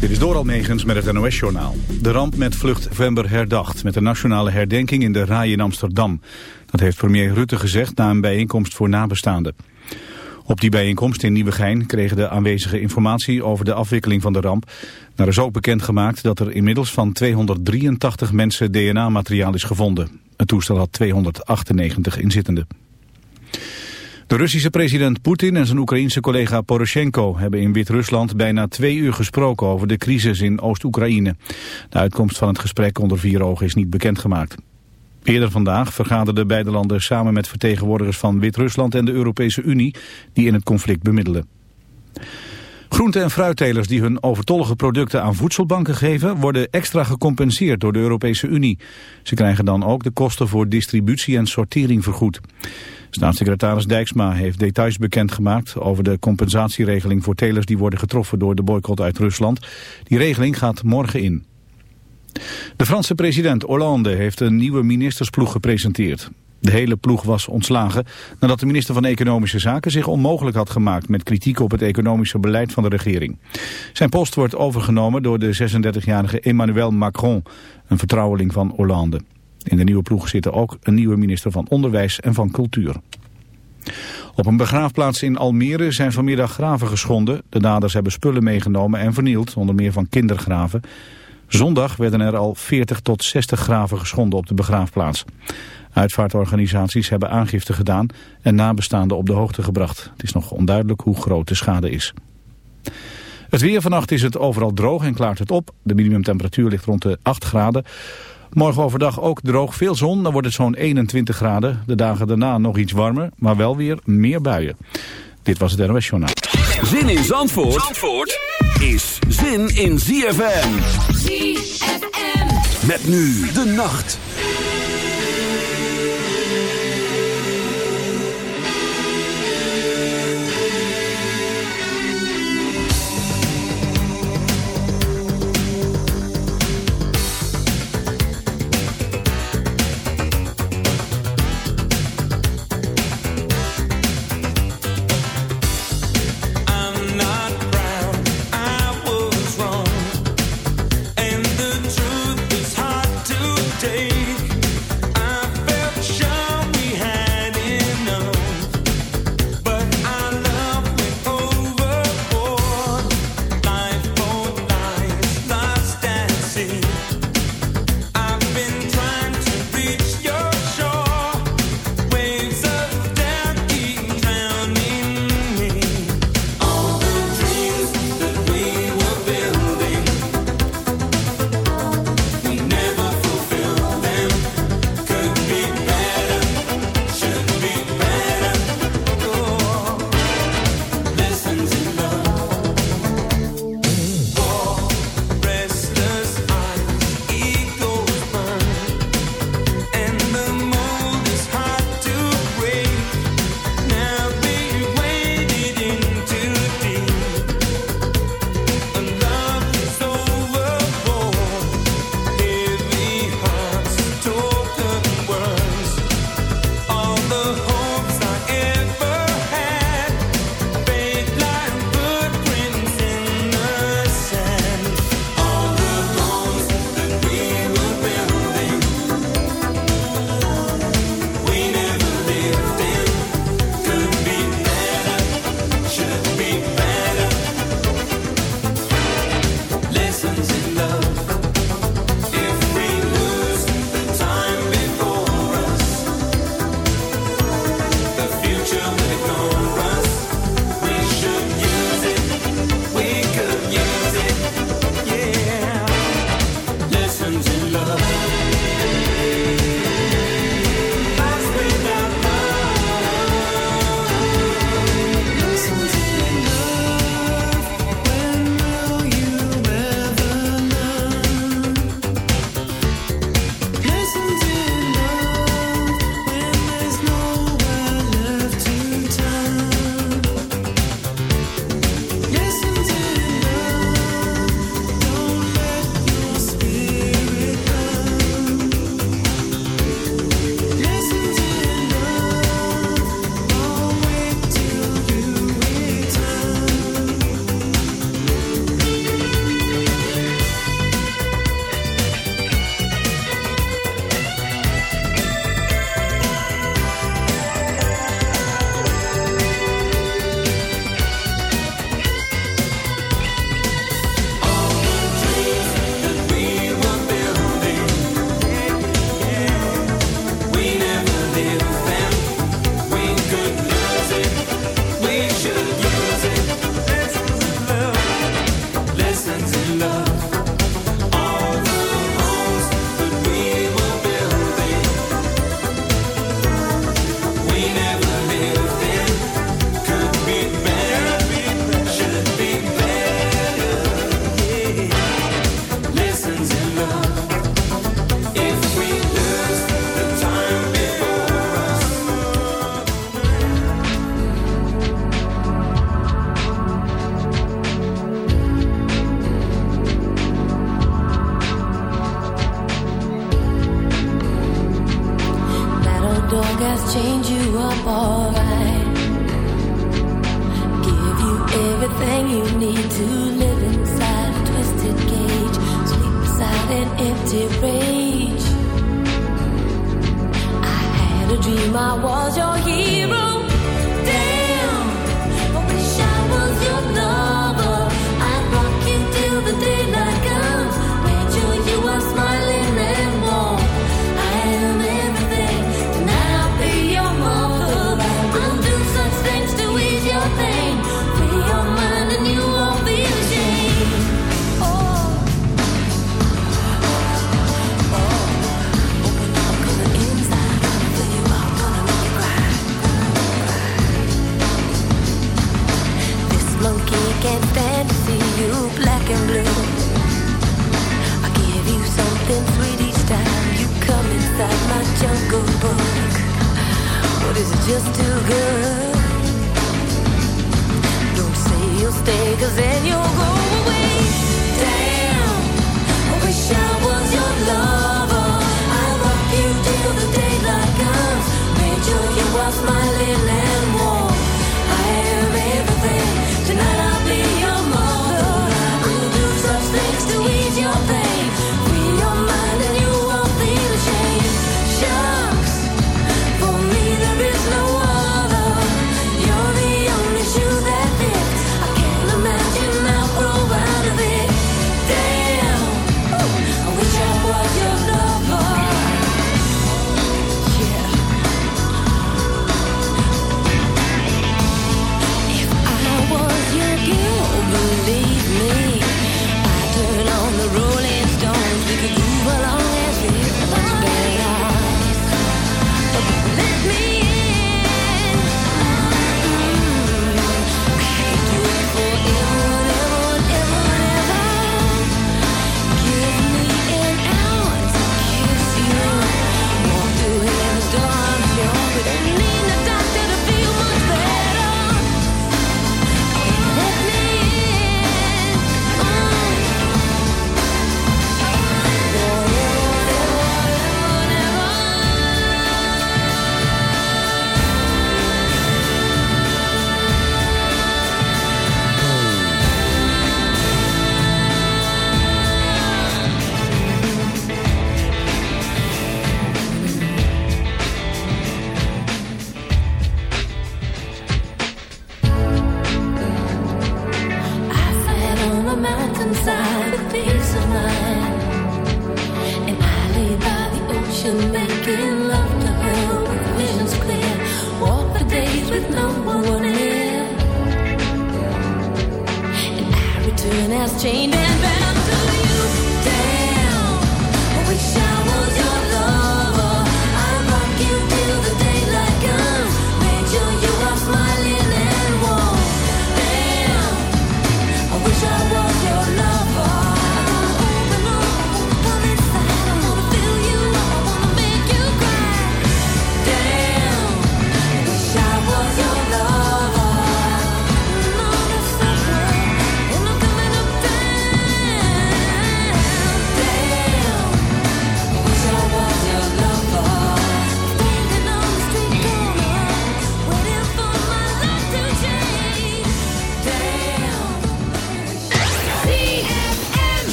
Dit is Doral Megens met het NOS-journaal. De ramp met vlucht Vember herdacht met een nationale herdenking in de Rai in Amsterdam. Dat heeft premier Rutte gezegd na een bijeenkomst voor nabestaanden. Op die bijeenkomst in Nieuwegein kregen de aanwezigen informatie over de afwikkeling van de ramp. Daar is ook bekendgemaakt dat er inmiddels van 283 mensen DNA-materiaal is gevonden. Het toestel had 298 inzittenden. De Russische president Poetin en zijn Oekraïense collega Poroshenko hebben in Wit-Rusland bijna twee uur gesproken over de crisis in Oost-Oekraïne. De uitkomst van het gesprek onder vier ogen is niet bekendgemaakt. Eerder vandaag vergaderden beide landen samen met vertegenwoordigers van Wit-Rusland en de Europese Unie die in het conflict bemiddelen. Groente- en fruittelers die hun overtollige producten aan voedselbanken geven... worden extra gecompenseerd door de Europese Unie. Ze krijgen dan ook de kosten voor distributie en sortering vergoed. Staatssecretaris Dijksma heeft details bekendgemaakt... over de compensatieregeling voor telers die worden getroffen door de boycott uit Rusland. Die regeling gaat morgen in. De Franse president Hollande heeft een nieuwe ministersploeg gepresenteerd. De hele ploeg was ontslagen nadat de minister van Economische Zaken zich onmogelijk had gemaakt met kritiek op het economische beleid van de regering. Zijn post wordt overgenomen door de 36-jarige Emmanuel Macron, een vertrouweling van Hollande. In de nieuwe ploeg zitten ook een nieuwe minister van Onderwijs en van Cultuur. Op een begraafplaats in Almere zijn vanmiddag graven geschonden. De daders hebben spullen meegenomen en vernield, onder meer van kindergraven. Zondag werden er al 40 tot 60 graven geschonden op de begraafplaats. Uitvaartorganisaties hebben aangifte gedaan en nabestaanden op de hoogte gebracht. Het is nog onduidelijk hoe groot de schade is. Het weer vannacht is het overal droog en klaart het op. De minimumtemperatuur ligt rond de 8 graden. Morgen overdag ook droog, veel zon, dan wordt het zo'n 21 graden. De dagen daarna nog iets warmer, maar wel weer meer buien. Dit was het NOS Journaal. Zin in Zandvoort, Zandvoort is zin in ZFM. ZFM. Met nu de nacht.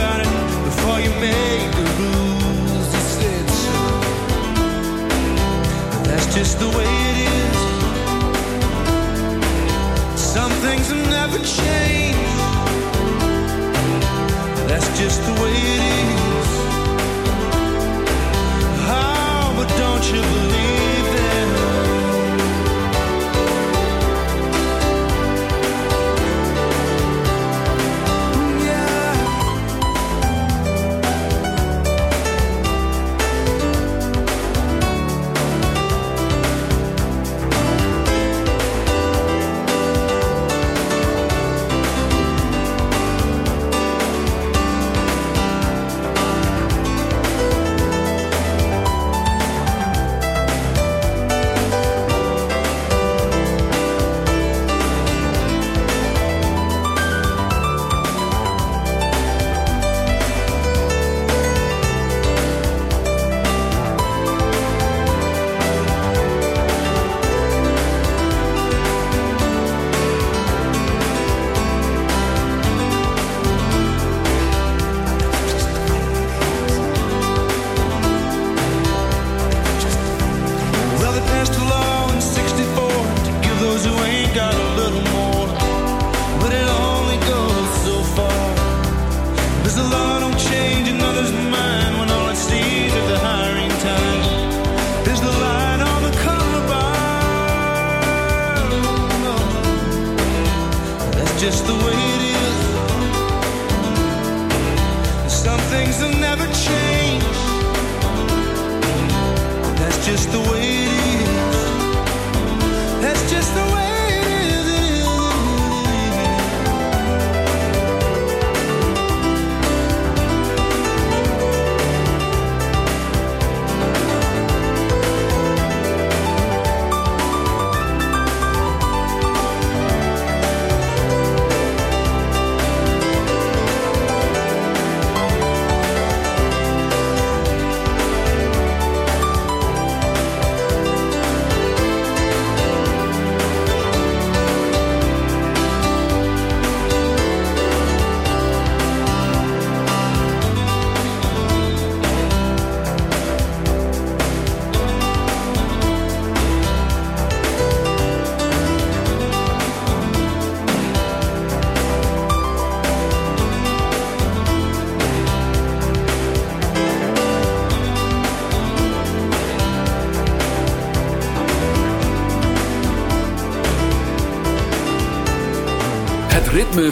about it before you made the rules? He said so. That's just the way it is. Some things will never change. That's just the way it is. Oh, but don't you believe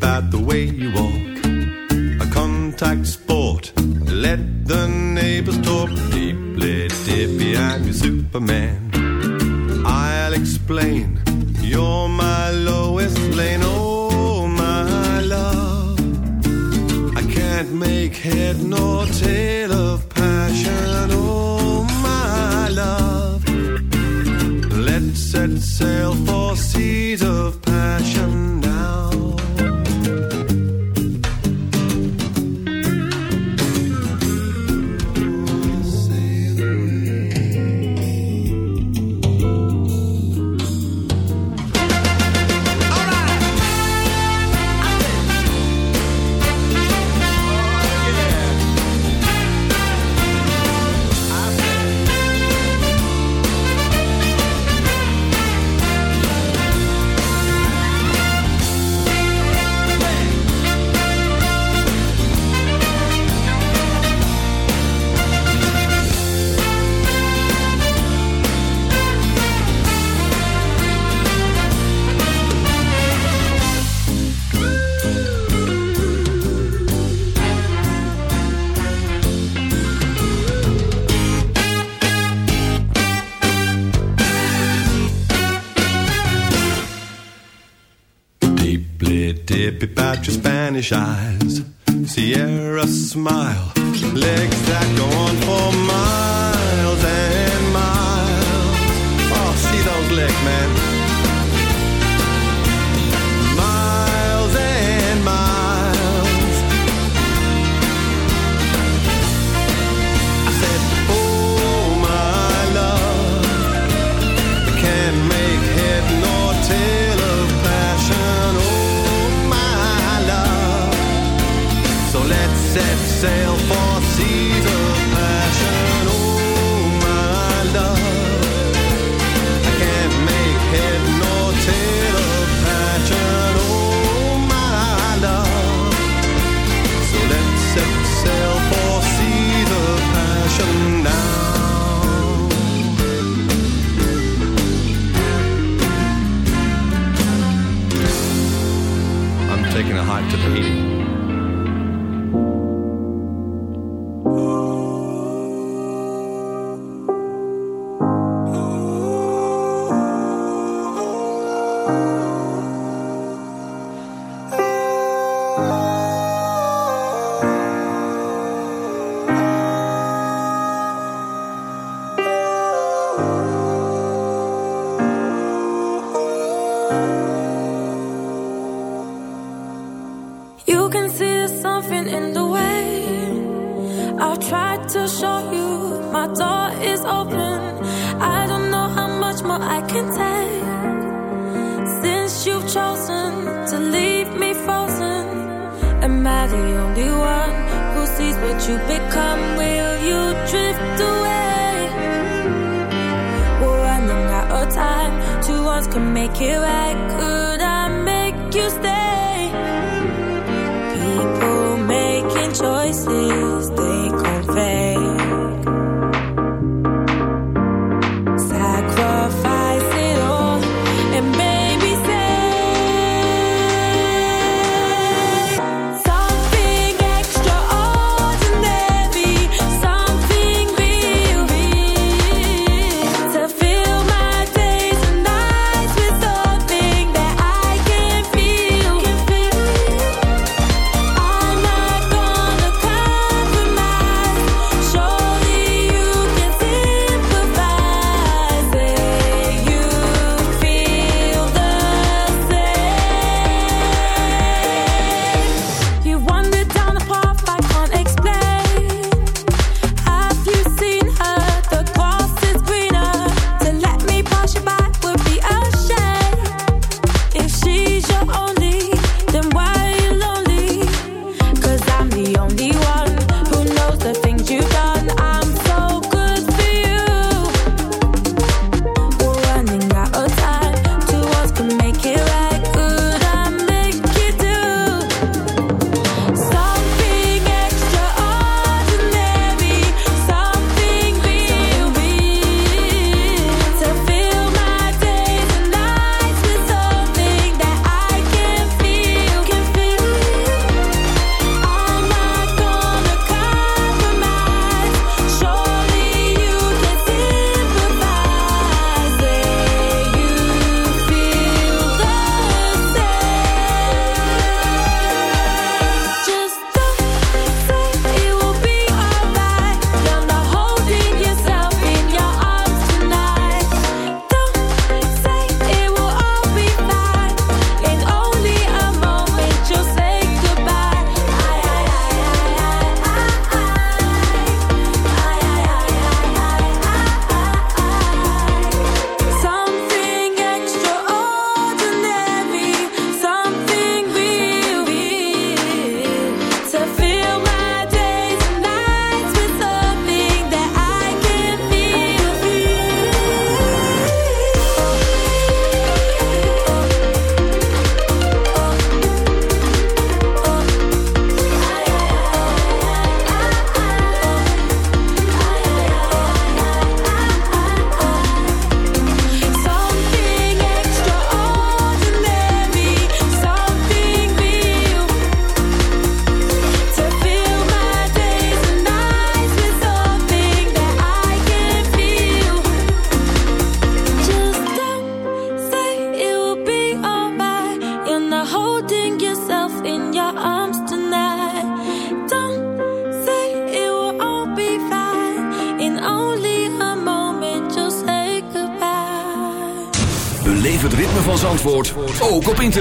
pas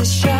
is show.